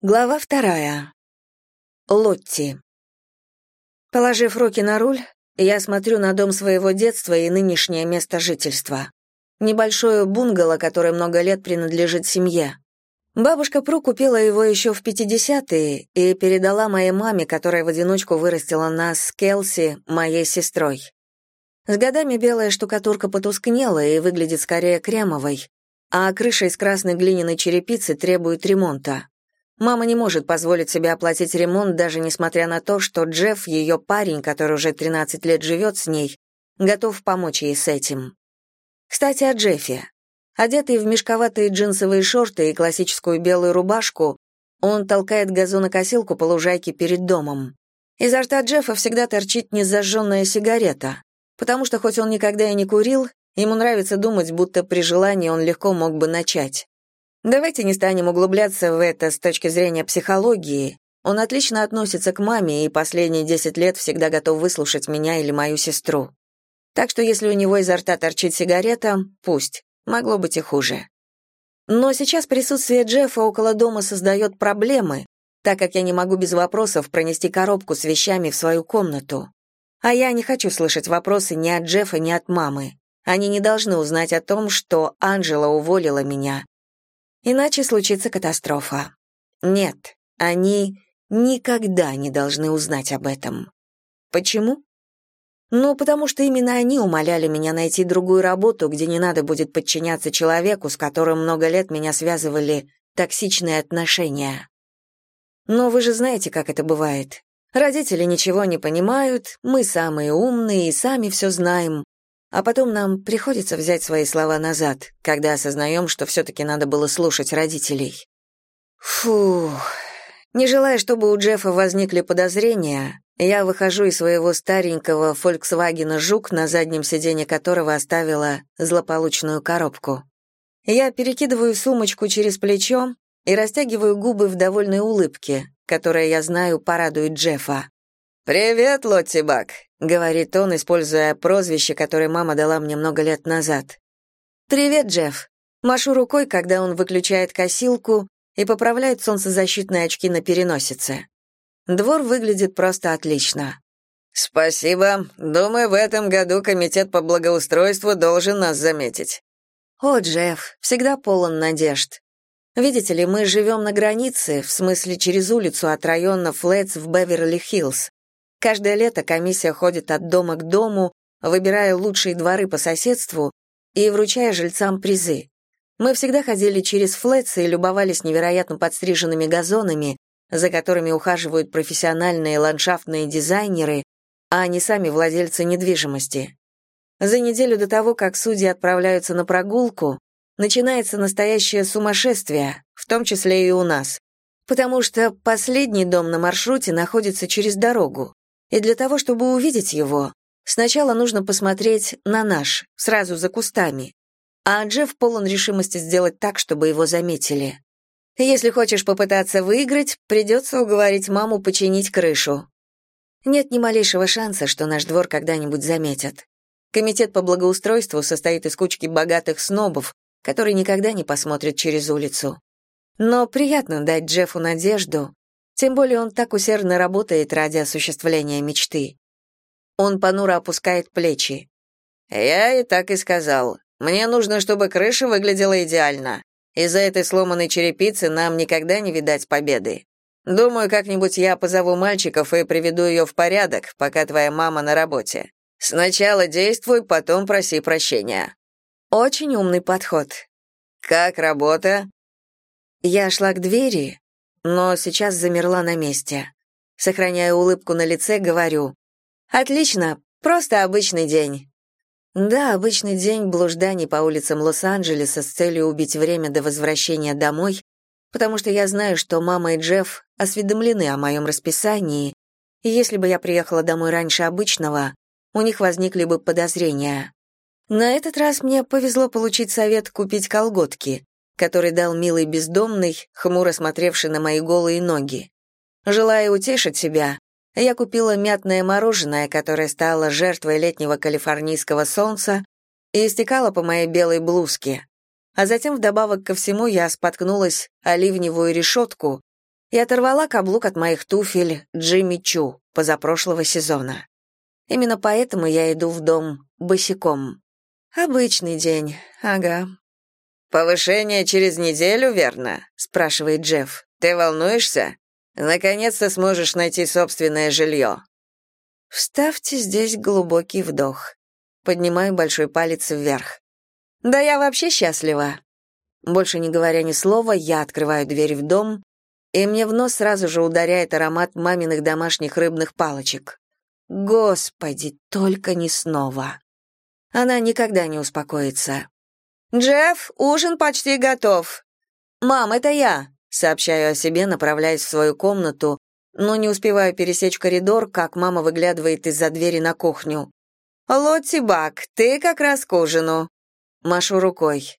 Глава вторая. Лотти. Положив руки на руль, я смотрю на дом своего детства и нынешнее место жительства. Небольшое бунгало, которое много лет принадлежит семье. Бабушка Пру купила его еще в 50-е и передала моей маме, которая в одиночку вырастила нас с Келси, моей сестрой. С годами белая штукатурка потускнела и выглядит скорее кремовой, а крыша из красной глиняной черепицы требует ремонта. Мама не может позволить себе оплатить ремонт, даже несмотря на то, что Джефф, ее парень, который уже 13 лет живет с ней, готов помочь ей с этим. Кстати, о Джеффе. Одетый в мешковатые джинсовые шорты и классическую белую рубашку, он толкает газонокосилку по лужайке перед домом. Изо рта Джеффа всегда торчит незажженная сигарета, потому что хоть он никогда и не курил, ему нравится думать, будто при желании он легко мог бы начать. Давайте не станем углубляться в это с точки зрения психологии. Он отлично относится к маме и последние 10 лет всегда готов выслушать меня или мою сестру. Так что если у него изо рта торчит сигарета, пусть. Могло быть и хуже. Но сейчас присутствие Джеффа около дома создает проблемы, так как я не могу без вопросов пронести коробку с вещами в свою комнату. А я не хочу слышать вопросы ни от Джеффа, ни от мамы. Они не должны узнать о том, что Анжела уволила меня, Иначе случится катастрофа. Нет, они никогда не должны узнать об этом. Почему? Ну, потому что именно они умоляли меня найти другую работу, где не надо будет подчиняться человеку, с которым много лет меня связывали токсичные отношения. Но вы же знаете, как это бывает. Родители ничего не понимают, мы самые умные и сами все знаем, а потом нам приходится взять свои слова назад, когда осознаем, что все-таки надо было слушать родителей. Фух. Не желая, чтобы у Джеффа возникли подозрения, я выхожу из своего старенького Volkswagen Жук, на заднем сиденье которого оставила злополучную коробку. Я перекидываю сумочку через плечо и растягиваю губы в довольной улыбке, которая, я знаю, порадует Джеффа. «Привет, Лотти Бак», — говорит он, используя прозвище, которое мама дала мне много лет назад. «Привет, Джефф». Машу рукой, когда он выключает косилку и поправляет солнцезащитные очки на переносице. Двор выглядит просто отлично. «Спасибо. Думаю, в этом году комитет по благоустройству должен нас заметить». «О, Джефф, всегда полон надежд. Видите ли, мы живем на границе, в смысле через улицу от района Флетс в Беверли-Хиллз. Каждое лето комиссия ходит от дома к дому, выбирая лучшие дворы по соседству и вручая жильцам призы. Мы всегда ходили через флетсы и любовались невероятно подстриженными газонами, за которыми ухаживают профессиональные ландшафтные дизайнеры, а не сами владельцы недвижимости. За неделю до того, как судьи отправляются на прогулку, начинается настоящее сумасшествие, в том числе и у нас, потому что последний дом на маршруте находится через дорогу. И для того, чтобы увидеть его, сначала нужно посмотреть на наш, сразу за кустами. А Джефф полон решимости сделать так, чтобы его заметили. Если хочешь попытаться выиграть, придется уговорить маму починить крышу. Нет ни малейшего шанса, что наш двор когда-нибудь заметят. Комитет по благоустройству состоит из кучки богатых снобов, которые никогда не посмотрят через улицу. Но приятно дать Джеффу надежду, тем более он так усердно работает ради осуществления мечты. Он понуро опускает плечи. «Я и так и сказал. Мне нужно, чтобы крыша выглядела идеально. Из-за этой сломанной черепицы нам никогда не видать победы. Думаю, как-нибудь я позову мальчиков и приведу ее в порядок, пока твоя мама на работе. Сначала действуй, потом проси прощения». Очень умный подход. «Как работа?» Я шла к двери, но сейчас замерла на месте. Сохраняя улыбку на лице, говорю, «Отлично, просто обычный день». Да, обычный день блужданий по улицам Лос-Анджелеса с целью убить время до возвращения домой, потому что я знаю, что мама и Джефф осведомлены о моем расписании, и если бы я приехала домой раньше обычного, у них возникли бы подозрения. На этот раз мне повезло получить совет купить колготки который дал милый бездомный, хмуро смотревший на мои голые ноги. Желая утешить себя, я купила мятное мороженое, которое стало жертвой летнего калифорнийского солнца и истекало по моей белой блузке. А затем вдобавок ко всему я споткнулась о ливневую решетку и оторвала каблук от моих туфель Джимми Чу позапрошлого сезона. Именно поэтому я иду в дом босиком. Обычный день, ага. «Повышение через неделю, верно?» — спрашивает Джефф. «Ты волнуешься? Наконец-то сможешь найти собственное жилье». Вставьте здесь глубокий вдох. Поднимаю большой палец вверх. Да я вообще счастлива. Больше не говоря ни слова, я открываю дверь в дом, и мне в нос сразу же ударяет аромат маминых домашних рыбных палочек. Господи, только не снова. Она никогда не успокоится. «Джефф, ужин почти готов». «Мам, это я», — сообщаю о себе, направляясь в свою комнату, но не успеваю пересечь коридор, как мама выглядывает из-за двери на кухню. «Лотти Бак, ты как раз к ужину». Машу рукой.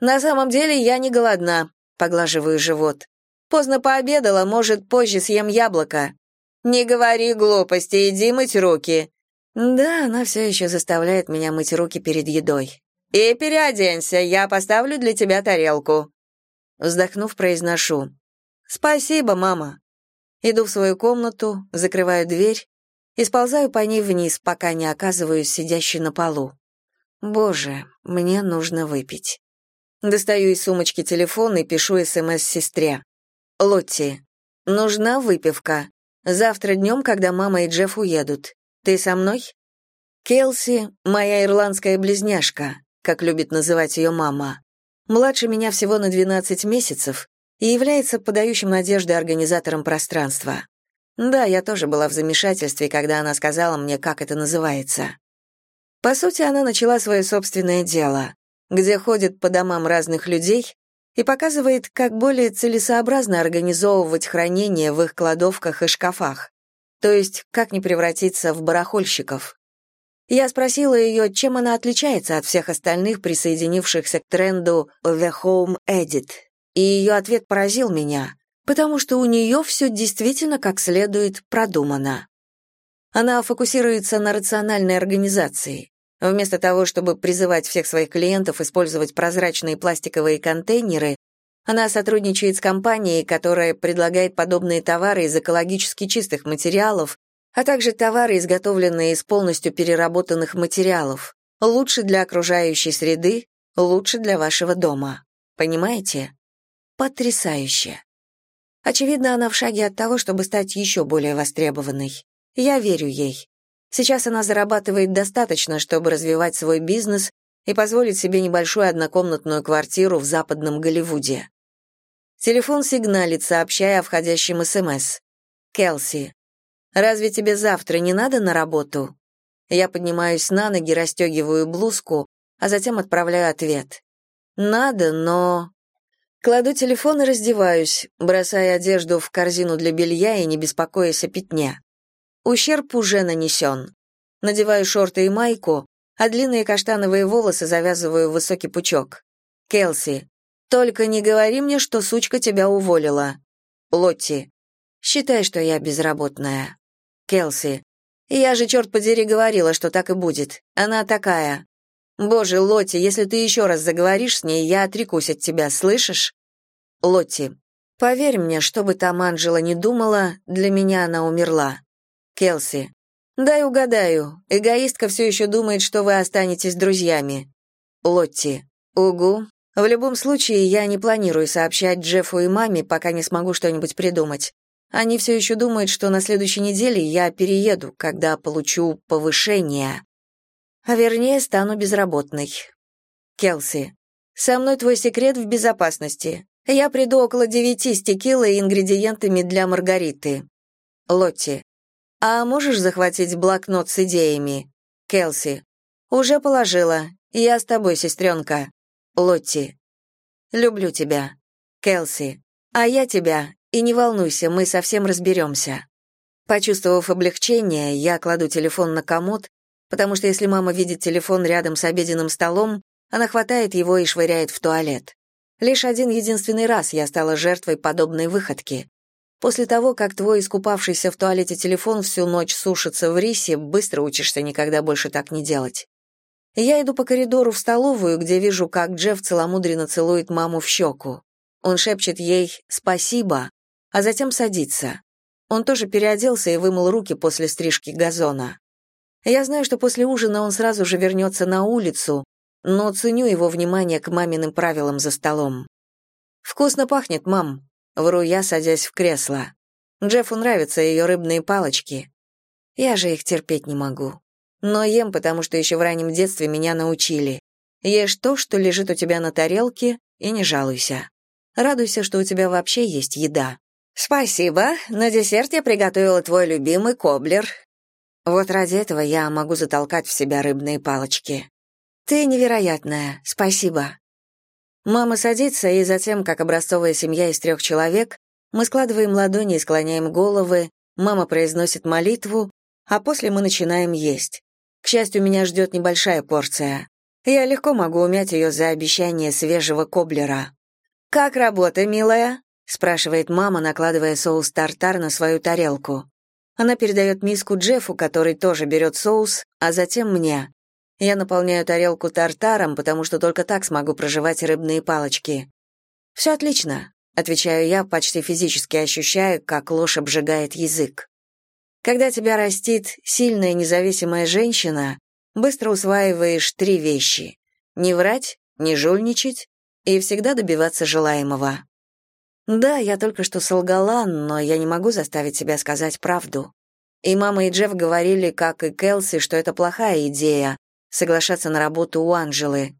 «На самом деле я не голодна», — поглаживаю живот. «Поздно пообедала, может, позже съем яблоко». «Не говори глупости, иди мыть руки». Да, она все еще заставляет меня мыть руки перед едой. «И переоденься, я поставлю для тебя тарелку». Вздохнув, произношу. «Спасибо, мама». Иду в свою комнату, закрываю дверь и сползаю по ней вниз, пока не оказываюсь сидящей на полу. Боже, мне нужно выпить. Достаю из сумочки телефон и пишу СМС сестре. «Лотти, нужна выпивка. Завтра днем, когда мама и Джефф уедут. Ты со мной?» Келси — моя ирландская близняшка как любит называть ее мама, младше меня всего на 12 месяцев и является подающим надежды организатором пространства. Да, я тоже была в замешательстве, когда она сказала мне, как это называется. По сути, она начала свое собственное дело, где ходит по домам разных людей и показывает, как более целесообразно организовывать хранение в их кладовках и шкафах, то есть как не превратиться в барахольщиков. Я спросила ее, чем она отличается от всех остальных, присоединившихся к тренду «The Home Edit», и ее ответ поразил меня, потому что у нее все действительно как следует продумано. Она фокусируется на рациональной организации. Вместо того, чтобы призывать всех своих клиентов использовать прозрачные пластиковые контейнеры, она сотрудничает с компанией, которая предлагает подобные товары из экологически чистых материалов а также товары, изготовленные из полностью переработанных материалов, лучше для окружающей среды, лучше для вашего дома. Понимаете? Потрясающе. Очевидно, она в шаге от того, чтобы стать еще более востребованной. Я верю ей. Сейчас она зарабатывает достаточно, чтобы развивать свой бизнес и позволить себе небольшую однокомнатную квартиру в западном Голливуде. Телефон сигналит, сообщая о входящем СМС. Келси, Разве тебе завтра не надо на работу?» Я поднимаюсь на ноги, расстегиваю блузку, а затем отправляю ответ. «Надо, но...» Кладу телефон и раздеваюсь, бросая одежду в корзину для белья и не беспокоясь о пятне. Ущерб уже нанесен. Надеваю шорты и майку, а длинные каштановые волосы завязываю в высокий пучок. Келси, только не говори мне, что сучка тебя уволила. Лотти, считай, что я безработная. Келси. Я же, черт подери, говорила, что так и будет. Она такая. Боже, Лотти, если ты еще раз заговоришь с ней, я отрекусь от тебя, слышишь? Лотти. Поверь мне, что бы там Анжела не думала, для меня она умерла. Келси. Дай угадаю. Эгоистка все еще думает, что вы останетесь друзьями. Лотти. Угу. В любом случае, я не планирую сообщать Джеффу и маме, пока не смогу что-нибудь придумать. Они все еще думают, что на следующей неделе я перееду, когда получу повышение. А вернее, стану безработной. Келси, со мной твой секрет в безопасности. Я приду около девяти с текилой и ингредиентами для маргариты. Лотти, а можешь захватить блокнот с идеями? Келси, уже положила. Я с тобой, сестренка. Лотти, люблю тебя. Келси, а я тебя и не волнуйся, мы совсем разберемся». Почувствовав облегчение, я кладу телефон на комод, потому что если мама видит телефон рядом с обеденным столом, она хватает его и швыряет в туалет. Лишь один единственный раз я стала жертвой подобной выходки. После того, как твой искупавшийся в туалете телефон всю ночь сушится в рисе, быстро учишься никогда больше так не делать. Я иду по коридору в столовую, где вижу, как Джефф целомудренно целует маму в щеку. Он шепчет ей «спасибо», а затем садится. Он тоже переоделся и вымыл руки после стрижки газона. Я знаю, что после ужина он сразу же вернется на улицу, но ценю его внимание к маминым правилам за столом. «Вкусно пахнет, мам», — вру я, садясь в кресло. Джеффу нравятся ее рыбные палочки. Я же их терпеть не могу. Но ем, потому что еще в раннем детстве меня научили. Ешь то, что лежит у тебя на тарелке, и не жалуйся. Радуйся, что у тебя вообще есть еда. «Спасибо. На десерт я приготовила твой любимый коблер». Вот ради этого я могу затолкать в себя рыбные палочки. «Ты невероятная. Спасибо». Мама садится, и затем, как образцовая семья из трех человек, мы складываем ладони и склоняем головы, мама произносит молитву, а после мы начинаем есть. К счастью, меня ждет небольшая порция. Я легко могу умять ее за обещание свежего коблера. «Как работа, милая?» — спрашивает мама, накладывая соус тартар на свою тарелку. Она передает миску Джеффу, который тоже берет соус, а затем мне. Я наполняю тарелку тартаром, потому что только так смогу проживать рыбные палочки. «Все отлично», — отвечаю я, почти физически ощущая, как ложь обжигает язык. Когда тебя растит сильная независимая женщина, быстро усваиваешь три вещи — не врать, не жульничать и всегда добиваться желаемого. Да, я только что солгала, но я не могу заставить себя сказать правду. И мама и Джефф говорили, как и Келси, что это плохая идея — соглашаться на работу у Анжелы.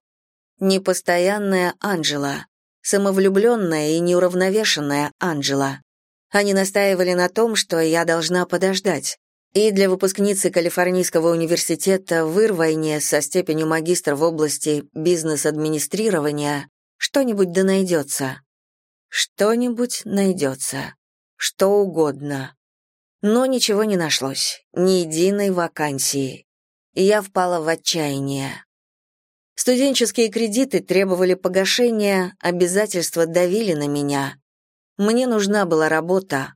Непостоянная Анжела, самовлюбленная и неуравновешенная Анжела. Они настаивали на том, что я должна подождать. И для выпускницы Калифорнийского университета в Ирвайне со степенью магистра в области бизнес-администрирования что-нибудь да найдется. Что-нибудь найдется. Что угодно. Но ничего не нашлось. Ни единой вакансии. Я впала в отчаяние. Студенческие кредиты требовали погашения, обязательства давили на меня. Мне нужна была работа.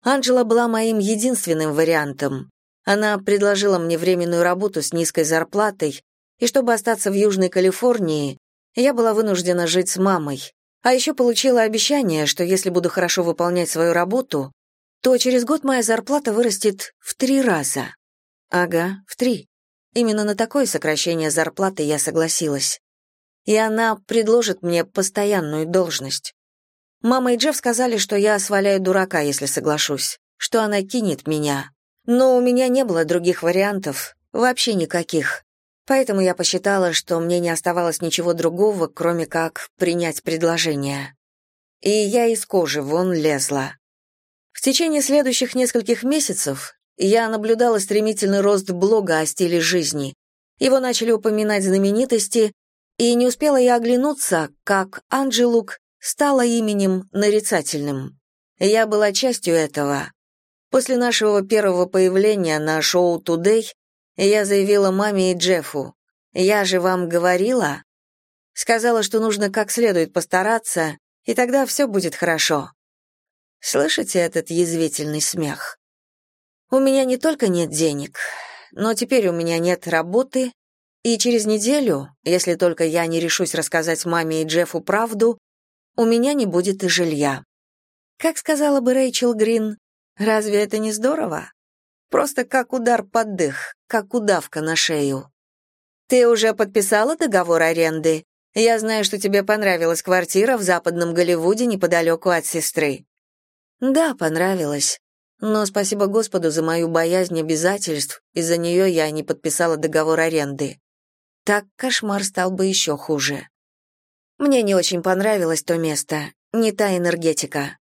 Анджела была моим единственным вариантом. Она предложила мне временную работу с низкой зарплатой, и чтобы остаться в Южной Калифорнии, я была вынуждена жить с мамой. А еще получила обещание, что если буду хорошо выполнять свою работу, то через год моя зарплата вырастет в три раза. Ага, в три. Именно на такое сокращение зарплаты я согласилась. И она предложит мне постоянную должность. Мама и Джефф сказали, что я сваляю дурака, если соглашусь, что она кинет меня. Но у меня не было других вариантов, вообще никаких. Поэтому я посчитала, что мне не оставалось ничего другого, кроме как принять предложение. И я из кожи вон лезла. В течение следующих нескольких месяцев я наблюдала стремительный рост блога о стиле жизни. Его начали упоминать знаменитости, и не успела я оглянуться, как Анджелук стало именем нарицательным. Я была частью этого. После нашего первого появления на шоу «Тудэй» я заявила маме и Джеффу, «Я же вам говорила?» Сказала, что нужно как следует постараться, и тогда все будет хорошо. Слышите этот язвительный смех? У меня не только нет денег, но теперь у меня нет работы, и через неделю, если только я не решусь рассказать маме и Джеффу правду, у меня не будет и жилья. Как сказала бы Рэйчел Грин, разве это не здорово? Просто как удар под дых, как удавка на шею. Ты уже подписала договор аренды? Я знаю, что тебе понравилась квартира в западном Голливуде неподалеку от сестры. Да, понравилась. Но спасибо Господу за мою боязнь обязательств, из-за нее я не подписала договор аренды. Так кошмар стал бы еще хуже. Мне не очень понравилось то место, не та энергетика.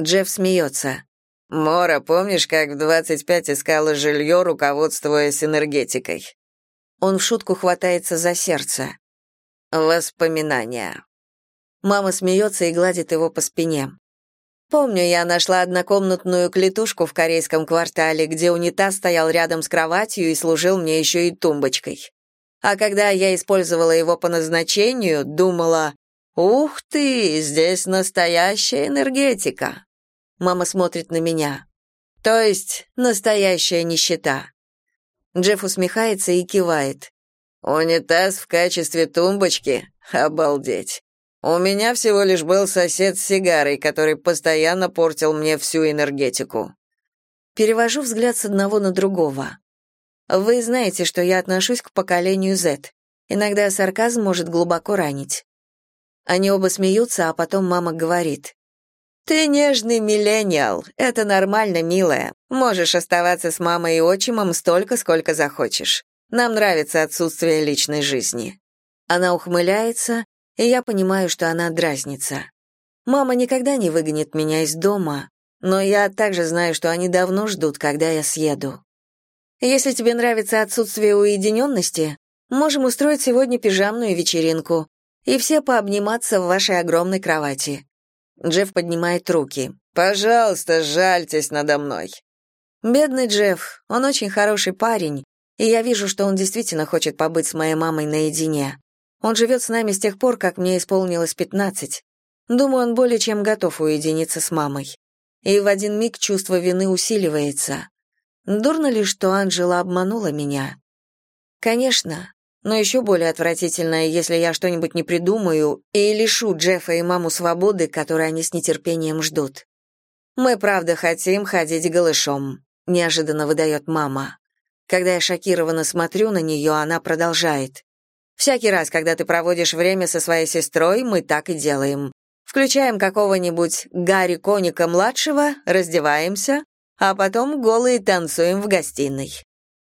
Джефф смеется. «Мора, помнишь, как в 25 искала жилье, руководствуясь энергетикой?» Он в шутку хватается за сердце. Воспоминания. Мама смеется и гладит его по спине. Помню, я нашла однокомнатную клетушку в корейском квартале, где унитаз стоял рядом с кроватью и служил мне еще и тумбочкой. А когда я использовала его по назначению, думала, «Ух ты, здесь настоящая энергетика!» Мама смотрит на меня. То есть настоящая нищета. Джефф усмехается и кивает. «Унитаз в качестве тумбочки? Обалдеть!» У меня всего лишь был сосед с сигарой, который постоянно портил мне всю энергетику. Перевожу взгляд с одного на другого. Вы знаете, что я отношусь к поколению Z. Иногда сарказм может глубоко ранить. Они оба смеются, а потом мама говорит. «Ты нежный миллениал. Это нормально, милая. Можешь оставаться с мамой и отчимом столько, сколько захочешь. Нам нравится отсутствие личной жизни». Она ухмыляется, и я понимаю, что она дразнится. Мама никогда не выгонит меня из дома, но я также знаю, что они давно ждут, когда я съеду. Если тебе нравится отсутствие уединенности, можем устроить сегодня пижамную вечеринку и все пообниматься в вашей огромной кровати. Джефф поднимает руки. Пожалуйста, жальтесь надо мной. Бедный Джефф, он очень хороший парень, и я вижу, что он действительно хочет побыть с моей мамой наедине. Он живет с нами с тех пор, как мне исполнилось пятнадцать. Думаю, он более чем готов уединиться с мамой. И в один миг чувство вины усиливается. Дурно ли, что Анжела обманула меня? Конечно, но еще более отвратительно, если я что-нибудь не придумаю и лишу Джеффа и маму свободы, которой они с нетерпением ждут. Мы правда хотим ходить голышом, неожиданно выдает мама. Когда я шокированно смотрю на нее, она продолжает. Всякий раз, когда ты проводишь время со своей сестрой, мы так и делаем. Включаем какого-нибудь Гарри Коника-младшего, раздеваемся, а потом голые танцуем в гостиной.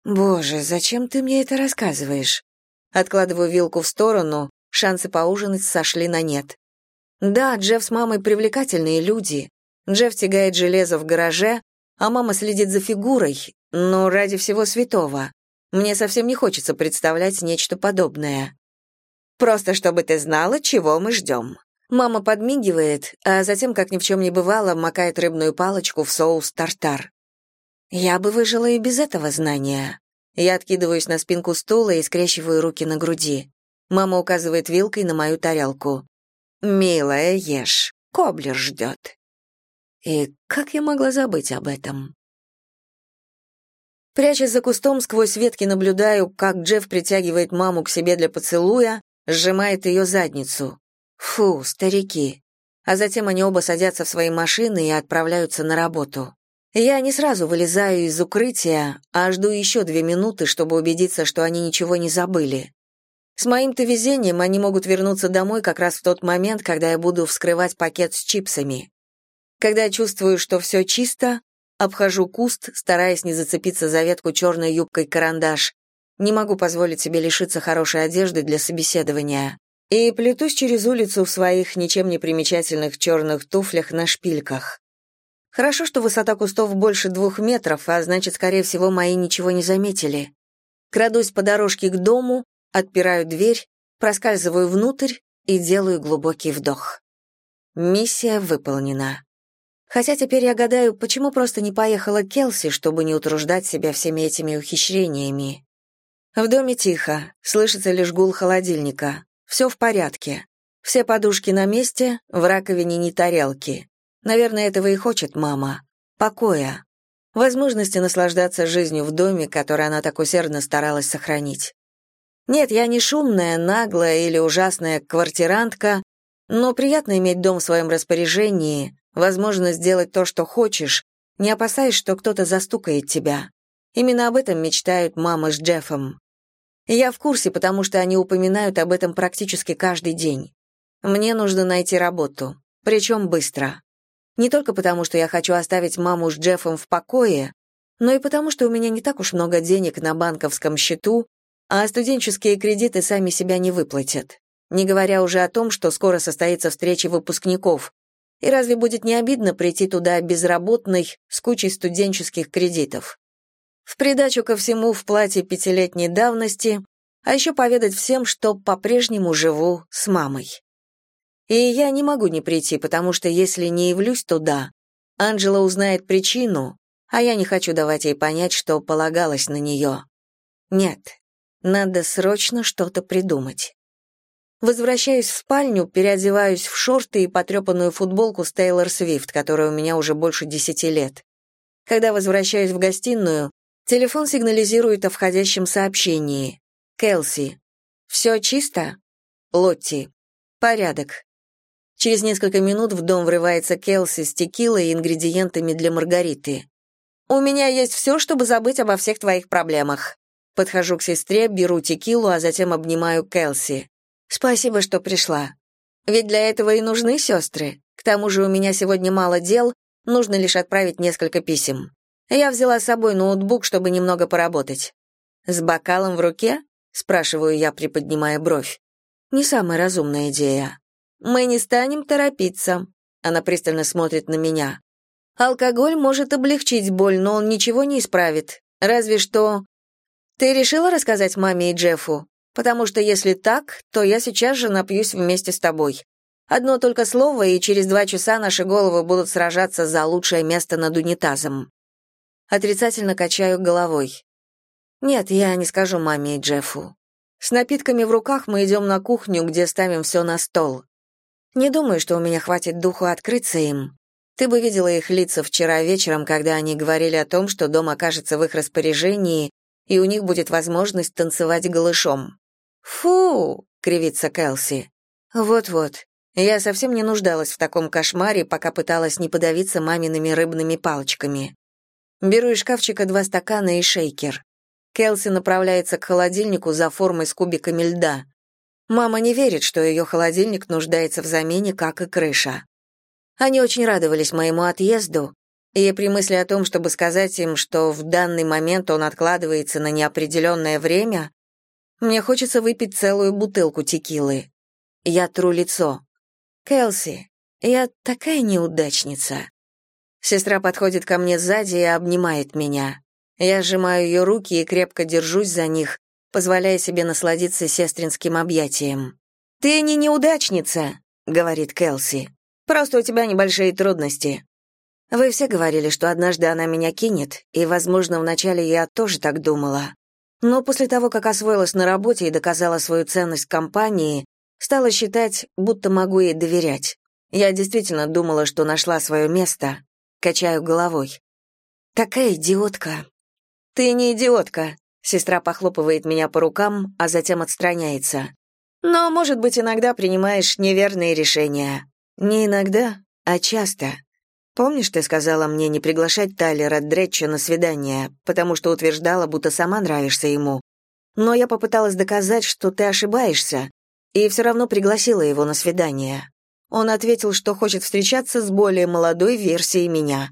Боже, зачем ты мне это рассказываешь? Откладываю вилку в сторону, шансы поужинать сошли на нет. Да, Джефф с мамой привлекательные люди. Джефф тягает железо в гараже, а мама следит за фигурой, но ради всего святого. Мне совсем не хочется представлять нечто подобное. Просто чтобы ты знала, чего мы ждем». Мама подмигивает, а затем, как ни в чем не бывало, макает рыбную палочку в соус тартар. Я бы выжила и без этого знания. Я откидываюсь на спинку стула и скрещиваю руки на груди. Мама указывает вилкой на мою тарелку. «Милая, ешь. Коблер ждет». И как я могла забыть об этом? Прячась за кустом, сквозь ветки наблюдаю, как Джефф притягивает маму к себе для поцелуя, сжимает ее задницу. Фу, старики. А затем они оба садятся в свои машины и отправляются на работу. Я не сразу вылезаю из укрытия, а жду еще две минуты, чтобы убедиться, что они ничего не забыли. С моим-то везением они могут вернуться домой как раз в тот момент, когда я буду вскрывать пакет с чипсами. Когда я чувствую, что все чисто, Обхожу куст, стараясь не зацепиться за ветку черной юбкой карандаш. Не могу позволить себе лишиться хорошей одежды для собеседования. И плетусь через улицу в своих ничем не примечательных черных туфлях на шпильках. Хорошо, что высота кустов больше двух метров, а значит, скорее всего, мои ничего не заметили. Крадусь по дорожке к дому, отпираю дверь, проскальзываю внутрь и делаю глубокий вдох. Миссия выполнена. Хотя теперь я гадаю, почему просто не поехала Келси, чтобы не утруждать себя всеми этими ухищрениями. В доме тихо, слышится лишь гул холодильника. Все в порядке. Все подушки на месте, в раковине не тарелки. Наверное, этого и хочет мама. Покоя. Возможности наслаждаться жизнью в доме, который она так усердно старалась сохранить. Нет, я не шумная, наглая или ужасная квартирантка, но приятно иметь дом в своем распоряжении, возможность сделать то, что хочешь, не опасаясь, что кто-то застукает тебя. Именно об этом мечтают мама с Джеффом. Я в курсе, потому что они упоминают об этом практически каждый день. Мне нужно найти работу, причем быстро. Не только потому, что я хочу оставить маму с Джеффом в покое, но и потому, что у меня не так уж много денег на банковском счету, а студенческие кредиты сами себя не выплатят. Не говоря уже о том, что скоро состоится встреча выпускников, и разве будет не обидно прийти туда безработной с кучей студенческих кредитов? В придачу ко всему в платье пятилетней давности, а еще поведать всем, что по-прежнему живу с мамой. И я не могу не прийти, потому что если не явлюсь туда, Анжела узнает причину, а я не хочу давать ей понять, что полагалось на нее. Нет, надо срочно что-то придумать. Возвращаюсь в спальню, переодеваюсь в шорты и потрепанную футболку с Тейлор Свифт, которая у меня уже больше десяти лет. Когда возвращаюсь в гостиную, телефон сигнализирует о входящем сообщении. Келси. «Все чисто?» Лотти. «Порядок. Через несколько минут в дом врывается Келси с текилой и ингредиентами для Маргариты. «У меня есть все, чтобы забыть обо всех твоих проблемах». Подхожу к сестре, беру текилу, а затем обнимаю Келси. «Спасибо, что пришла. Ведь для этого и нужны сестры. К тому же у меня сегодня мало дел, нужно лишь отправить несколько писем. Я взяла с собой ноутбук, чтобы немного поработать. С бокалом в руке? спрашиваю я, приподнимая бровь. Не самая разумная идея. Мы не станем торопиться. Она пристально смотрит на меня. Алкоголь может облегчить боль, но он ничего не исправит. Разве что... Ты решила рассказать маме и Джеффу? Потому что если так, то я сейчас же напьюсь вместе с тобой. Одно только слово, и через два часа наши головы будут сражаться за лучшее место над унитазом. Отрицательно качаю головой. Нет, я не скажу маме и Джеффу. С напитками в руках мы идем на кухню, где ставим все на стол. Не думаю, что у меня хватит духу открыться им. Ты бы видела их лица вчера вечером, когда они говорили о том, что дом окажется в их распоряжении, и у них будет возможность танцевать голышом. «Фу!» — кривится Кэлси. «Вот-вот. Я совсем не нуждалась в таком кошмаре, пока пыталась не подавиться мамиными рыбными палочками. Беру из шкафчика два стакана и шейкер. Келси направляется к холодильнику за формой с кубиками льда. Мама не верит, что ее холодильник нуждается в замене, как и крыша. Они очень радовались моему отъезду, и при мысли о том, чтобы сказать им, что в данный момент он откладывается на неопределенное время, мне хочется выпить целую бутылку текилы. Я тру лицо. «Келси, я такая неудачница». Сестра подходит ко мне сзади и обнимает меня. Я сжимаю ее руки и крепко держусь за них, позволяя себе насладиться сестринским объятием. «Ты не неудачница», — говорит Келси. «Просто у тебя небольшие трудности». Вы все говорили, что однажды она меня кинет, и, возможно, вначале я тоже так думала. Но после того, как освоилась на работе и доказала свою ценность компании, стала считать, будто могу ей доверять. Я действительно думала, что нашла свое место. Качаю головой. Такая идиотка. «Ты не идиотка», — сестра похлопывает меня по рукам, а затем отстраняется. «Но, может быть, иногда принимаешь неверные решения. Не иногда, а часто. Помнишь, ты сказала мне не приглашать Тайлера Дретча на свидание, потому что утверждала, будто сама нравишься ему? Но я попыталась доказать, что ты ошибаешься, и все равно пригласила его на свидание. Он ответил, что хочет встречаться с более молодой версией меня.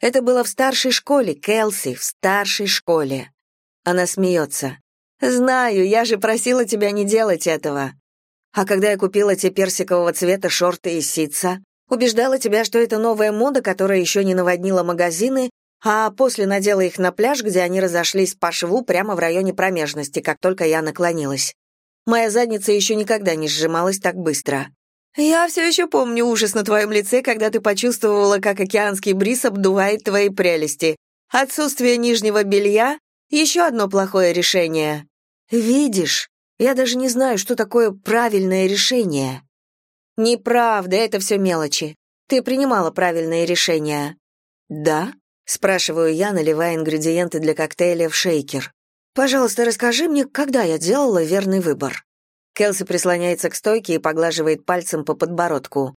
Это было в старшей школе, Кэлси, в старшей школе. Она смеется. «Знаю, я же просила тебя не делать этого. А когда я купила те персикового цвета шорты из ситца, убеждала тебя, что это новая мода, которая еще не наводнила магазины, а после надела их на пляж, где они разошлись по шву прямо в районе промежности, как только я наклонилась. Моя задница еще никогда не сжималась так быстро. «Я все еще помню ужас на твоем лице, когда ты почувствовала, как океанский бриз обдувает твои прелести. Отсутствие нижнего белья — еще одно плохое решение. Видишь, я даже не знаю, что такое правильное решение». «Неправда, это все мелочи. Ты принимала правильные решения». «Да?» — спрашиваю я, наливая ингредиенты для коктейля в шейкер. «Пожалуйста, расскажи мне, когда я делала верный выбор». Келси прислоняется к стойке и поглаживает пальцем по подбородку.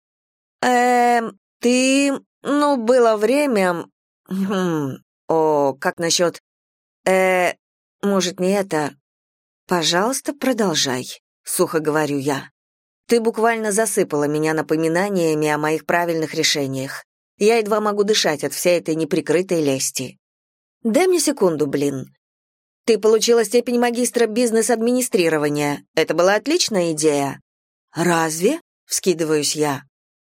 «Эм, ты... ну, было время... Хм... О, как насчет... Э... может, не это... Пожалуйста, продолжай», — сухо говорю я. «Ты буквально засыпала меня напоминаниями о моих правильных решениях. Я едва могу дышать от всей этой неприкрытой лести. Дай мне секунду, блин. Ты получила степень магистра бизнес-администрирования. Это была отличная идея. Разве? Вскидываюсь я.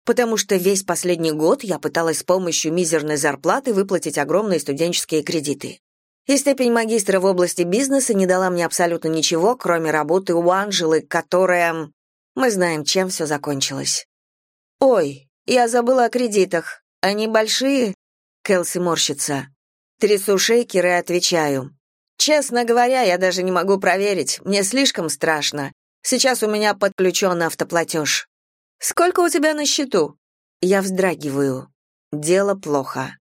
Потому что весь последний год я пыталась с помощью мизерной зарплаты выплатить огромные студенческие кредиты. И степень магистра в области бизнеса не дала мне абсолютно ничего, кроме работы у Анжелы, которая... Мы знаем, чем все закончилось. «Ой, я забыла о кредитах. Они большие?» Кэлси морщится. Трясу шейкер и отвечаю. Честно говоря, я даже не могу проверить. Мне слишком страшно. Сейчас у меня подключен автоплатеж. Сколько у тебя на счету? Я вздрагиваю. Дело плохо.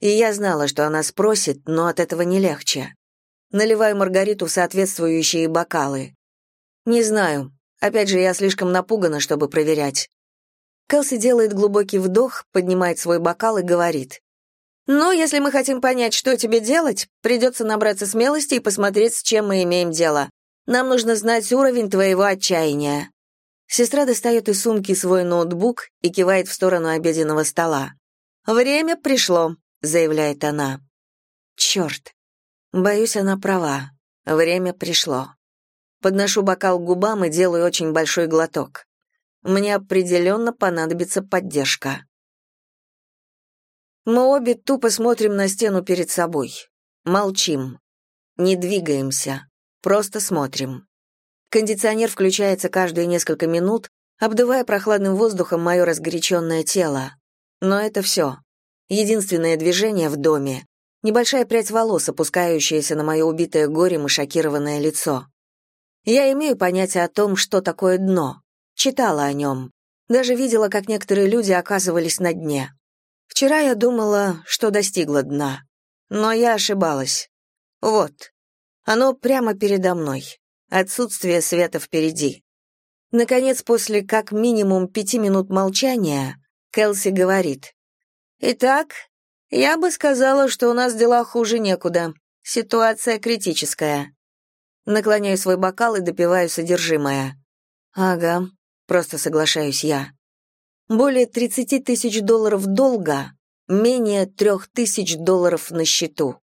И я знала, что она спросит, но от этого не легче. Наливаю Маргариту в соответствующие бокалы. Не знаю. Опять же, я слишком напугана, чтобы проверять. Келси делает глубокий вдох, поднимает свой бокал и говорит. «Ну, если мы хотим понять, что тебе делать, придется набраться смелости и посмотреть, с чем мы имеем дело. Нам нужно знать уровень твоего отчаяния». Сестра достает из сумки свой ноутбук и кивает в сторону обеденного стола. «Время пришло», — заявляет она. «Черт. Боюсь, она права. Время пришло». Подношу бокал к губам и делаю очень большой глоток. Мне определенно понадобится поддержка. Мы обе тупо смотрим на стену перед собой. Молчим. Не двигаемся. Просто смотрим. Кондиционер включается каждые несколько минут, обдувая прохладным воздухом мое разгоряченное тело. Но это все. Единственное движение в доме — небольшая прядь волос, опускающаяся на мое убитое горем и шокированное лицо. Я имею понятие о том, что такое дно. Читала о нем. Даже видела, как некоторые люди оказывались на дне. Вчера я думала, что достигла дна. Но я ошибалась. Вот. Оно прямо передо мной. Отсутствие света впереди. Наконец, после как минимум пяти минут молчания, Келси говорит. «Итак, я бы сказала, что у нас дела хуже некуда. Ситуация критическая». Наклоняю свой бокал и допиваю содержимое. «Ага», — просто соглашаюсь я. Более 30 тысяч долларов долга, менее трех тысяч долларов на счету.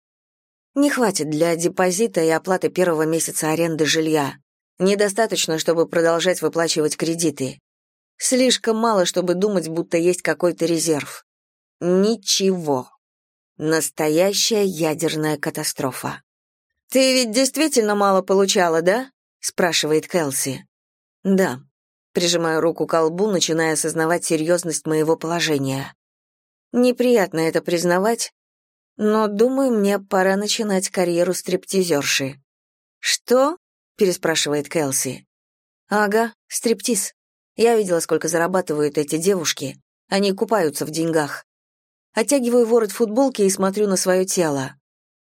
Не хватит для депозита и оплаты первого месяца аренды жилья. Недостаточно, чтобы продолжать выплачивать кредиты. Слишком мало, чтобы думать, будто есть какой-то резерв. Ничего. Настоящая ядерная катастрофа. «Ты ведь действительно мало получала, да?» — спрашивает Келси. «Да», Прижимаю руку к колбу, начиная осознавать серьезность моего положения. Неприятно это признавать, но, думаю, мне пора начинать карьеру стриптизерши. «Что?» — переспрашивает Кэлси. «Ага, стриптиз. Я видела, сколько зарабатывают эти девушки. Они купаются в деньгах. Оттягиваю ворот футболки и смотрю на свое тело.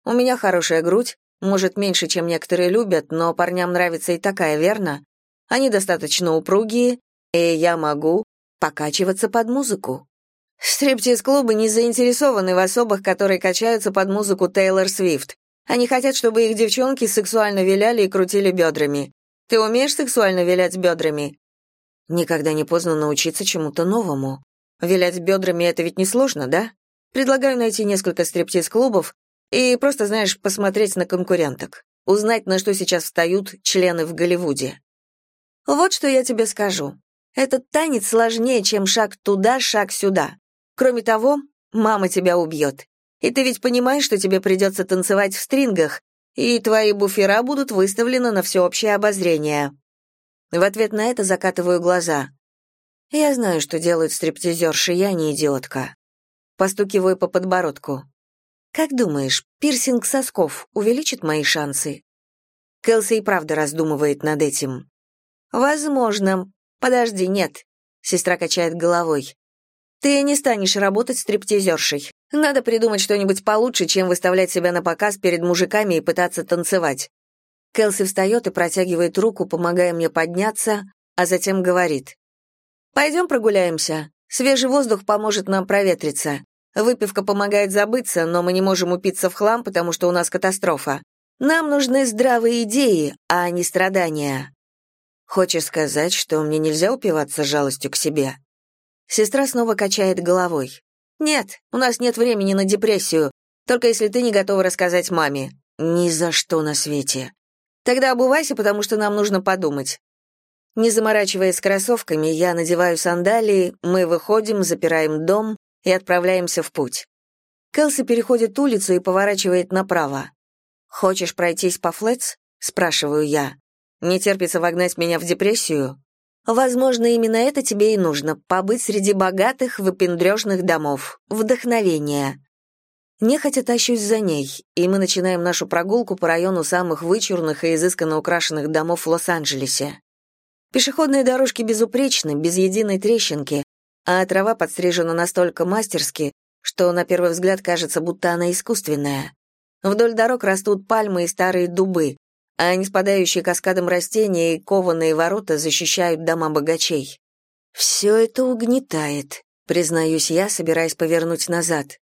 У меня хорошая грудь, может, меньше, чем некоторые любят, но парням нравится и такая, верно? Они достаточно упругие, и я могу покачиваться под музыку. Стриптиз-клубы не заинтересованы в особых, которые качаются под музыку Тейлор Свифт. Они хотят, чтобы их девчонки сексуально виляли и крутили бедрами. Ты умеешь сексуально вилять бедрами? Никогда не поздно научиться чему-то новому. Вилять бедрами — это ведь несложно, да? Предлагаю найти несколько стриптиз-клубов и просто, знаешь, посмотреть на конкуренток. Узнать, на что сейчас встают члены в Голливуде. Вот что я тебе скажу. Этот танец сложнее, чем шаг туда, шаг сюда. Кроме того, мама тебя убьет. И ты ведь понимаешь, что тебе придется танцевать в стрингах, и твои буфера будут выставлены на всеобщее обозрение. В ответ на это закатываю глаза. Я знаю, что делают стриптизерши, я не идиотка. Постукиваю по подбородку. Как думаешь, пирсинг сосков увеличит мои шансы? Кэлси и правда раздумывает над этим. «Возможно. Подожди, нет». Сестра качает головой. «Ты не станешь работать стриптизершей. Надо придумать что-нибудь получше, чем выставлять себя на показ перед мужиками и пытаться танцевать». Кэлси встает и протягивает руку, помогая мне подняться, а затем говорит. «Пойдем прогуляемся. Свежий воздух поможет нам проветриться. Выпивка помогает забыться, но мы не можем упиться в хлам, потому что у нас катастрофа. Нам нужны здравые идеи, а не страдания». Хочешь сказать, что мне нельзя упиваться жалостью к себе? Сестра снова качает головой. Нет, у нас нет времени на депрессию, только если ты не готова рассказать маме. Ни за что на свете. Тогда обувайся, потому что нам нужно подумать. Не заморачиваясь кроссовками, я надеваю сандалии, мы выходим, запираем дом и отправляемся в путь. Келси переходит улицу и поворачивает направо. «Хочешь пройтись по Флетс?» — спрашиваю я. Не терпится вогнать меня в депрессию? Возможно, именно это тебе и нужно — побыть среди богатых, выпендрежных домов. Вдохновение. Нехотя тащусь за ней, и мы начинаем нашу прогулку по району самых вычурных и изысканно украшенных домов в Лос-Анджелесе. Пешеходные дорожки безупречны, без единой трещинки, а трава подстрижена настолько мастерски, что на первый взгляд кажется, будто она искусственная. Вдоль дорог растут пальмы и старые дубы, а не спадающие каскадом растения и кованые ворота защищают дома богачей. Все это угнетает, признаюсь я, собираясь повернуть назад.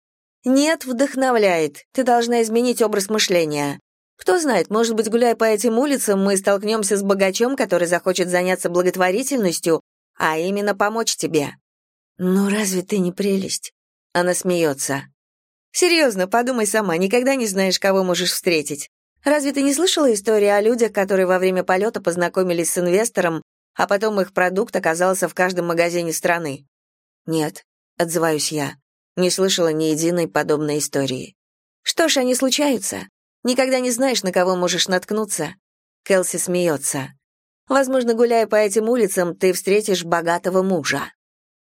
Нет, вдохновляет. Ты должна изменить образ мышления. Кто знает, может быть, гуляя по этим улицам, мы столкнемся с богачом, который захочет заняться благотворительностью, а именно помочь тебе. Ну разве ты не прелесть? Она смеется. Серьезно, подумай сама, никогда не знаешь, кого можешь встретить. Разве ты не слышала истории о людях, которые во время полета познакомились с инвестором, а потом их продукт оказался в каждом магазине страны? Нет, отзываюсь я. Не слышала ни единой подобной истории. Что ж, они случаются. Никогда не знаешь, на кого можешь наткнуться. Келси смеется. Возможно, гуляя по этим улицам, ты встретишь богатого мужа.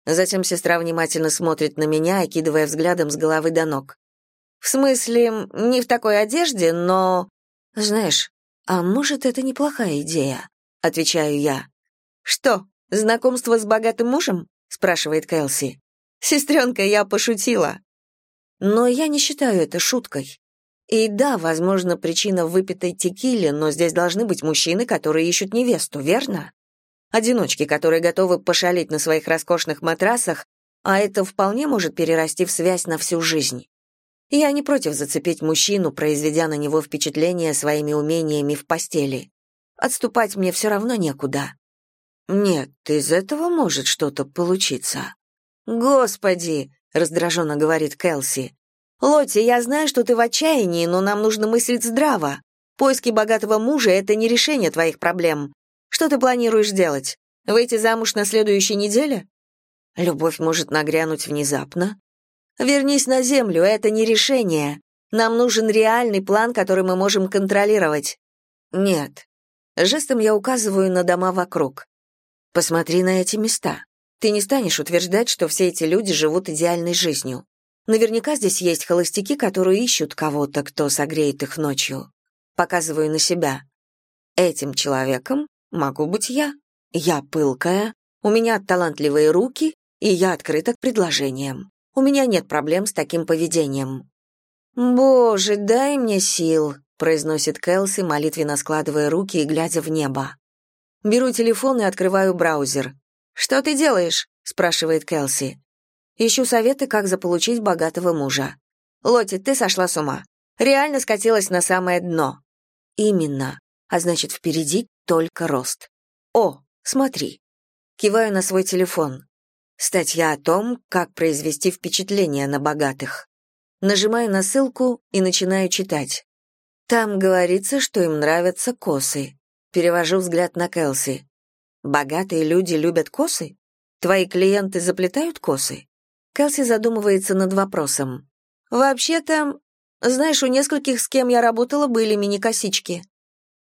Затем сестра внимательно смотрит на меня, окидывая взглядом с головы до ног. В смысле, не в такой одежде, но... Знаешь, а может, это неплохая идея? Отвечаю я. Что, знакомство с богатым мужем? Спрашивает Кэлси. Сестренка, я пошутила. Но я не считаю это шуткой. И да, возможно, причина выпитой текиле, но здесь должны быть мужчины, которые ищут невесту, верно? Одиночки, которые готовы пошалить на своих роскошных матрасах, а это вполне может перерасти в связь на всю жизнь. Я не против зацепить мужчину, произведя на него впечатление своими умениями в постели. Отступать мне все равно некуда. Нет, из этого может что-то получиться. Господи, раздраженно говорит Келси. Лотти, я знаю, что ты в отчаянии, но нам нужно мыслить здраво. Поиски богатого мужа — это не решение твоих проблем. Что ты планируешь делать? Выйти замуж на следующей неделе? Любовь может нагрянуть внезапно. Вернись на землю, это не решение. Нам нужен реальный план, который мы можем контролировать. Нет. Жестом я указываю на дома вокруг. Посмотри на эти места. Ты не станешь утверждать, что все эти люди живут идеальной жизнью. Наверняка здесь есть холостяки, которые ищут кого-то, кто согреет их ночью. Показываю на себя. Этим человеком могу быть я. Я пылкая, у меня талантливые руки, и я открыта к предложениям. У меня нет проблем с таким поведением. «Боже, дай мне сил», — произносит Кэлси, молитвенно складывая руки и глядя в небо. Беру телефон и открываю браузер. «Что ты делаешь?» — спрашивает Кэлси. Ищу советы, как заполучить богатого мужа. Лоти, ты сошла с ума. Реально скатилась на самое дно. Именно. А значит, впереди только рост. О, смотри. Киваю на свой телефон. Статья о том, как произвести впечатление на богатых. Нажимаю на ссылку и начинаю читать. Там говорится, что им нравятся косы. Перевожу взгляд на Келси. Богатые люди любят косы? Твои клиенты заплетают косы? Кэлси задумывается над вопросом. «Вообще-то, знаешь, у нескольких, с кем я работала, были мини-косички».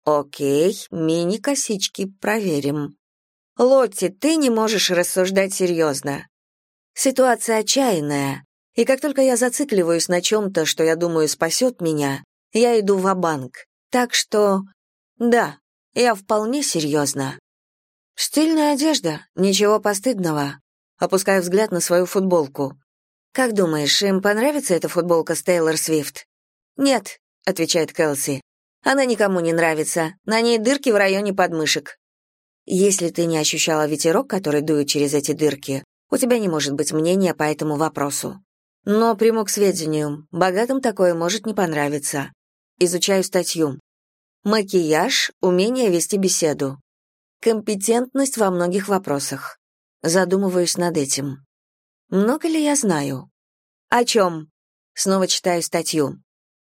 «Окей, мини-косички, проверим». «Лотти, ты не можешь рассуждать серьезно. Ситуация отчаянная, и как только я зацикливаюсь на чем-то, что я думаю спасет меня, я иду в банк Так что, да, я вполне серьезно. Стильная одежда, ничего постыдного опуская взгляд на свою футболку. «Как думаешь, им понравится эта футболка с Тейлор Свифт?» «Нет», — отвечает Кэлси. «Она никому не нравится. На ней дырки в районе подмышек». «Если ты не ощущала ветерок, который дует через эти дырки, у тебя не может быть мнения по этому вопросу. Но приму к сведению, богатым такое может не понравиться. Изучаю статью. Макияж, умение вести беседу. Компетентность во многих вопросах. Задумываюсь над этим. Много ли я знаю? О чем? Снова читаю статью.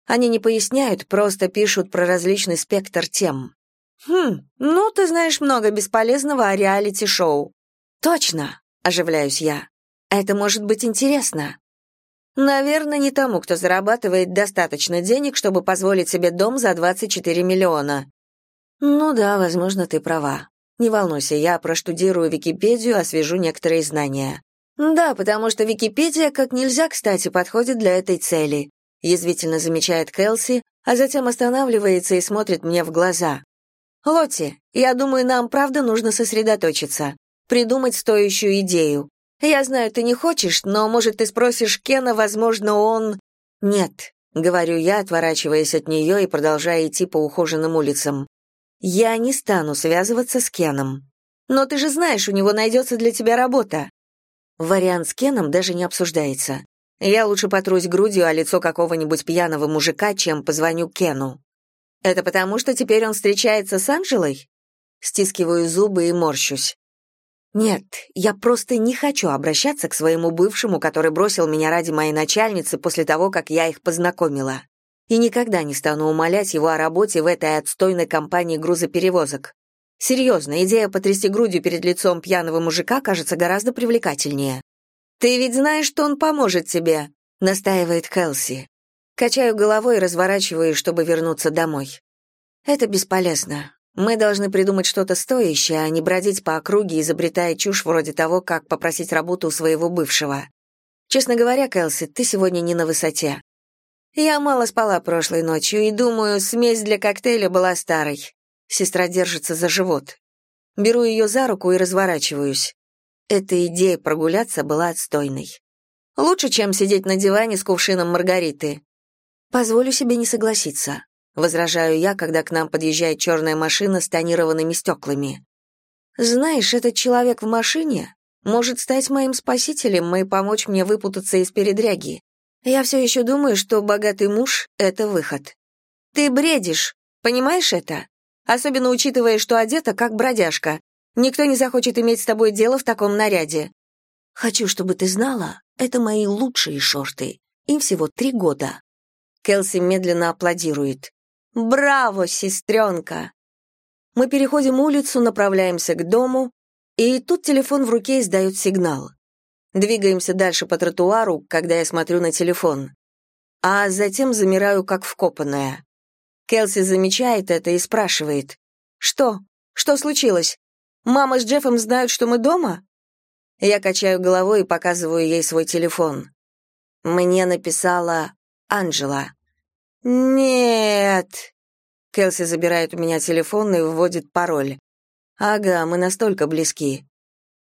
Они не поясняют, просто пишут про различный спектр тем. Хм, ну ты знаешь много бесполезного о реалити-шоу. Точно, оживляюсь я. Это может быть интересно. Наверное, не тому, кто зарабатывает достаточно денег, чтобы позволить себе дом за 24 миллиона. Ну да, возможно, ты права. Не волнуйся, я проштудирую Википедию, освежу некоторые знания. Да, потому что Википедия как нельзя, кстати, подходит для этой цели, язвительно замечает Кэлси, а затем останавливается и смотрит мне в глаза. Лотти, я думаю, нам правда нужно сосредоточиться, придумать стоящую идею. Я знаю, ты не хочешь, но, может, ты спросишь Кена, возможно, он... Нет, говорю я, отворачиваясь от нее и продолжая идти по ухоженным улицам. Я не стану связываться с Кеном. Но ты же знаешь, у него найдется для тебя работа. Вариант с Кеном даже не обсуждается. Я лучше потрусь грудью о лицо какого-нибудь пьяного мужика, чем позвоню Кену. Это потому, что теперь он встречается с Анжелой? Стискиваю зубы и морщусь. Нет, я просто не хочу обращаться к своему бывшему, который бросил меня ради моей начальницы после того, как я их познакомила. И никогда не стану умолять его о работе в этой отстойной компании грузоперевозок. Серьезно, идея потрясти грудью перед лицом пьяного мужика кажется гораздо привлекательнее. «Ты ведь знаешь, что он поможет тебе», — настаивает Кэлси. Качаю головой и разворачиваюсь, чтобы вернуться домой. Это бесполезно. Мы должны придумать что-то стоящее, а не бродить по округе, изобретая чушь вроде того, как попросить работу у своего бывшего. Честно говоря, Кэлси, ты сегодня не на высоте. Я мало спала прошлой ночью и думаю, смесь для коктейля была старой. Сестра держится за живот. Беру ее за руку и разворачиваюсь. Эта идея прогуляться была отстойной. Лучше, чем сидеть на диване с кувшином Маргариты. Позволю себе не согласиться. Возражаю я, когда к нам подъезжает черная машина с тонированными стеклами. Знаешь, этот человек в машине может стать моим спасителем и помочь мне выпутаться из передряги. Я все еще думаю, что богатый муж — это выход. Ты бредишь, понимаешь это? особенно учитывая, что одета как бродяжка. Никто не захочет иметь с тобой дело в таком наряде. Хочу, чтобы ты знала, это мои лучшие шорты. Им всего три года. Келси медленно аплодирует. «Браво, сестренка!» Мы переходим улицу, направляемся к дому, и тут телефон в руке издает сигнал. Двигаемся дальше по тротуару, когда я смотрю на телефон. А затем замираю, как вкопанная. Келси замечает это и спрашивает. «Что? Что случилось? Мама с Джеффом знают, что мы дома?» Я качаю головой и показываю ей свой телефон. Мне написала Анжела. «Нет!» Келси забирает у меня телефон и вводит пароль. «Ага, мы настолько близки».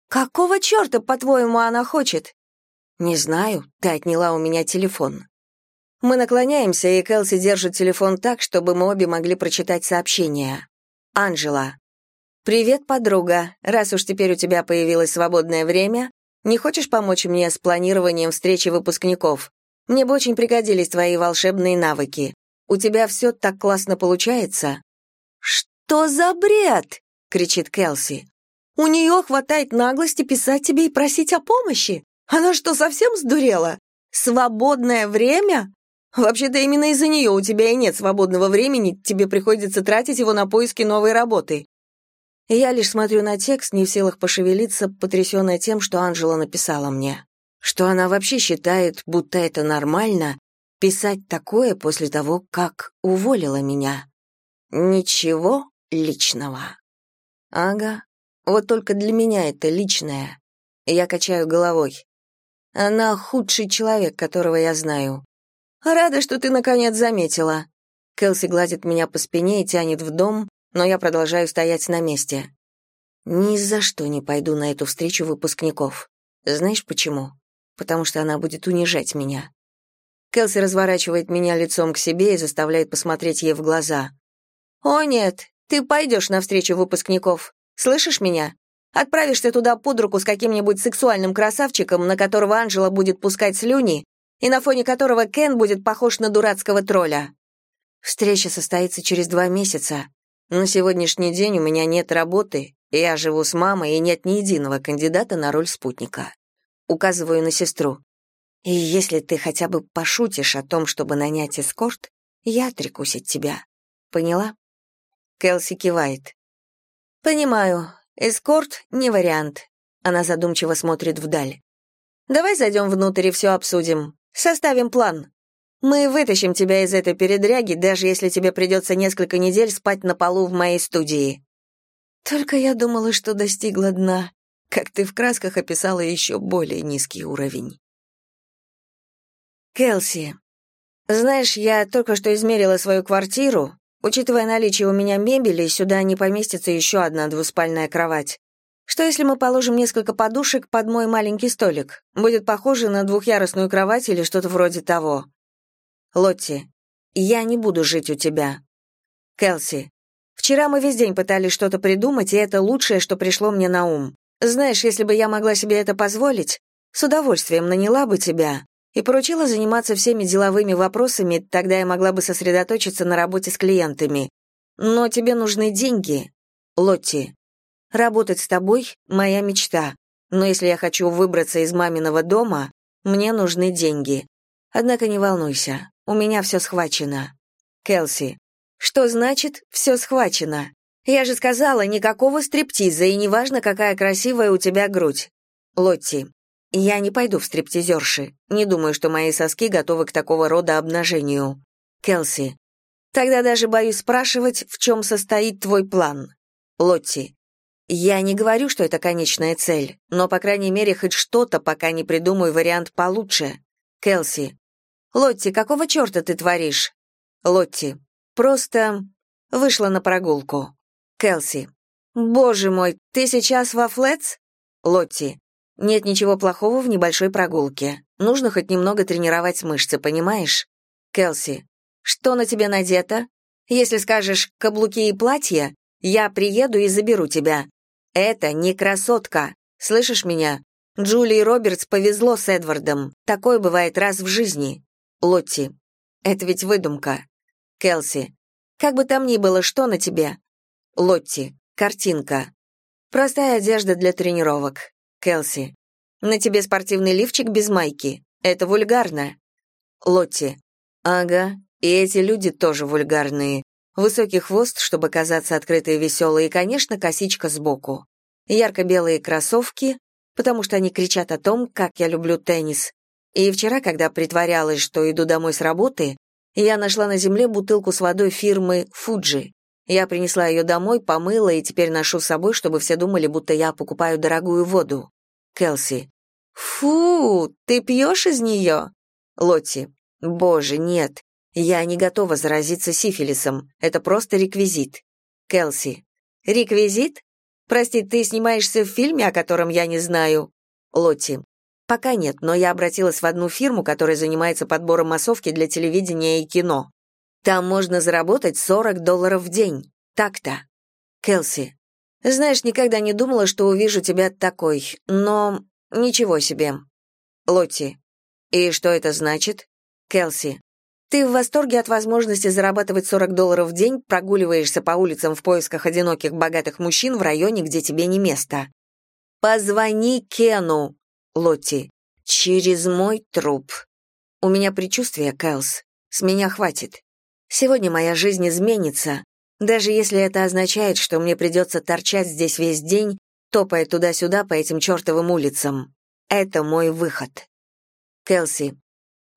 «Какого черта, по-твоему, она хочет?» «Не знаю, ты отняла у меня телефон». Мы наклоняемся, и Кэлси держит телефон так, чтобы мы обе могли прочитать сообщение. Анжела. «Привет, подруга. Раз уж теперь у тебя появилось свободное время, не хочешь помочь мне с планированием встречи выпускников? Мне бы очень пригодились твои волшебные навыки. У тебя все так классно получается». «Что за бред?» — кричит Кэлси. «У нее хватает наглости писать тебе и просить о помощи. Она что, совсем сдурела? Свободное время? Вообще-то именно из-за нее у тебя и нет свободного времени, тебе приходится тратить его на поиски новой работы. Я лишь смотрю на текст, не в силах пошевелиться, потрясенная тем, что Анжела написала мне. Что она вообще считает, будто это нормально, писать такое после того, как уволила меня. Ничего личного. Ага, вот только для меня это личное. Я качаю головой. Она худший человек, которого я знаю. «Рада, что ты наконец заметила». Кэлси гладит меня по спине и тянет в дом, но я продолжаю стоять на месте. Ни за что не пойду на эту встречу выпускников. Знаешь почему? Потому что она будет унижать меня. Кэлси разворачивает меня лицом к себе и заставляет посмотреть ей в глаза. «О нет, ты пойдешь на встречу выпускников. Слышишь меня? Отправишься туда под руку с каким-нибудь сексуальным красавчиком, на которого Анжела будет пускать слюни, и на фоне которого Кен будет похож на дурацкого тролля. Встреча состоится через два месяца. На сегодняшний день у меня нет работы, я живу с мамой, и нет ни единого кандидата на роль спутника. Указываю на сестру. И если ты хотя бы пошутишь о том, чтобы нанять эскорт, я отрекусь от тебя. Поняла? Кэлси кивает. Понимаю. Эскорт — не вариант. Она задумчиво смотрит вдаль. Давай зайдем внутрь и все обсудим. Составим план. Мы вытащим тебя из этой передряги, даже если тебе придется несколько недель спать на полу в моей студии. Только я думала, что достигла дна, как ты в красках описала еще более низкий уровень. Келси, знаешь, я только что измерила свою квартиру. Учитывая наличие у меня мебели, сюда не поместится еще одна двуспальная кровать. Что если мы положим несколько подушек под мой маленький столик? Будет похоже на двухъярусную кровать или что-то вроде того. Лотти, я не буду жить у тебя. Келси, Вчера мы весь день пытались что-то придумать, и это лучшее, что пришло мне на ум. Знаешь, если бы я могла себе это позволить, с удовольствием наняла бы тебя и поручила заниматься всеми деловыми вопросами, тогда я могла бы сосредоточиться на работе с клиентами. Но тебе нужны деньги, Лотти. Работать с тобой — моя мечта. Но если я хочу выбраться из маминого дома, мне нужны деньги. Однако не волнуйся, у меня все схвачено. Келси. Что значит «все схвачено»? Я же сказала, никакого стриптиза, и неважно, какая красивая у тебя грудь. Лотти. Я не пойду в стриптизерши. Не думаю, что мои соски готовы к такого рода обнажению. Келси. Тогда даже боюсь спрашивать, в чем состоит твой план. Лотти. Я не говорю, что это конечная цель, но, по крайней мере, хоть что-то, пока не придумаю вариант получше. Келси. Лотти, какого черта ты творишь? Лотти. Просто вышла на прогулку. Келси. Боже мой, ты сейчас во Флетс? Лотти. Нет ничего плохого в небольшой прогулке. Нужно хоть немного тренировать мышцы, понимаешь? Келси. Что на тебе надето? Если скажешь «каблуки и платье», я приеду и заберу тебя. Это не красотка. Слышишь меня? Джулии Робертс повезло с Эдвардом. Такое бывает раз в жизни. Лотти. Это ведь выдумка. Келси. Как бы там ни было, что на тебе? Лотти. Картинка. Простая одежда для тренировок. Келси. На тебе спортивный лифчик без майки. Это вульгарно. Лотти. Ага, и эти люди тоже вульгарные. Высокий хвост, чтобы казаться открытой и веселой, и, конечно, косичка сбоку. Ярко-белые кроссовки, потому что они кричат о том, как я люблю теннис. И вчера, когда притворялась, что иду домой с работы, я нашла на земле бутылку с водой фирмы «Фуджи». Я принесла ее домой, помыла и теперь ношу с собой, чтобы все думали, будто я покупаю дорогую воду. Келси. «Фу, ты пьешь из нее?» Лотти. «Боже, нет. Я не готова заразиться сифилисом. Это просто реквизит. Келси. Реквизит? Прости, ты снимаешься в фильме, о котором я не знаю? Лотти. Пока нет, но я обратилась в одну фирму, которая занимается подбором массовки для телевидения и кино. Там можно заработать 40 долларов в день. Так-то. Келси. Знаешь, никогда не думала, что увижу тебя такой, но ничего себе. Лотти. И что это значит? Келси. Ты в восторге от возможности зарабатывать 40 долларов в день, прогуливаешься по улицам в поисках одиноких богатых мужчин в районе, где тебе не место. Позвони Кену, Лотти, через мой труп. У меня предчувствие, Кэлс. С меня хватит. Сегодня моя жизнь изменится, даже если это означает, что мне придется торчать здесь весь день, топая туда-сюда по этим чертовым улицам. Это мой выход. Кэлси,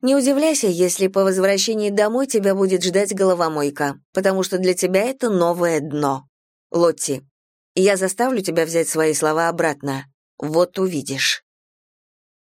не удивляйся, если по возвращении домой тебя будет ждать головомойка, потому что для тебя это новое дно. Лотти, я заставлю тебя взять свои слова обратно. Вот увидишь.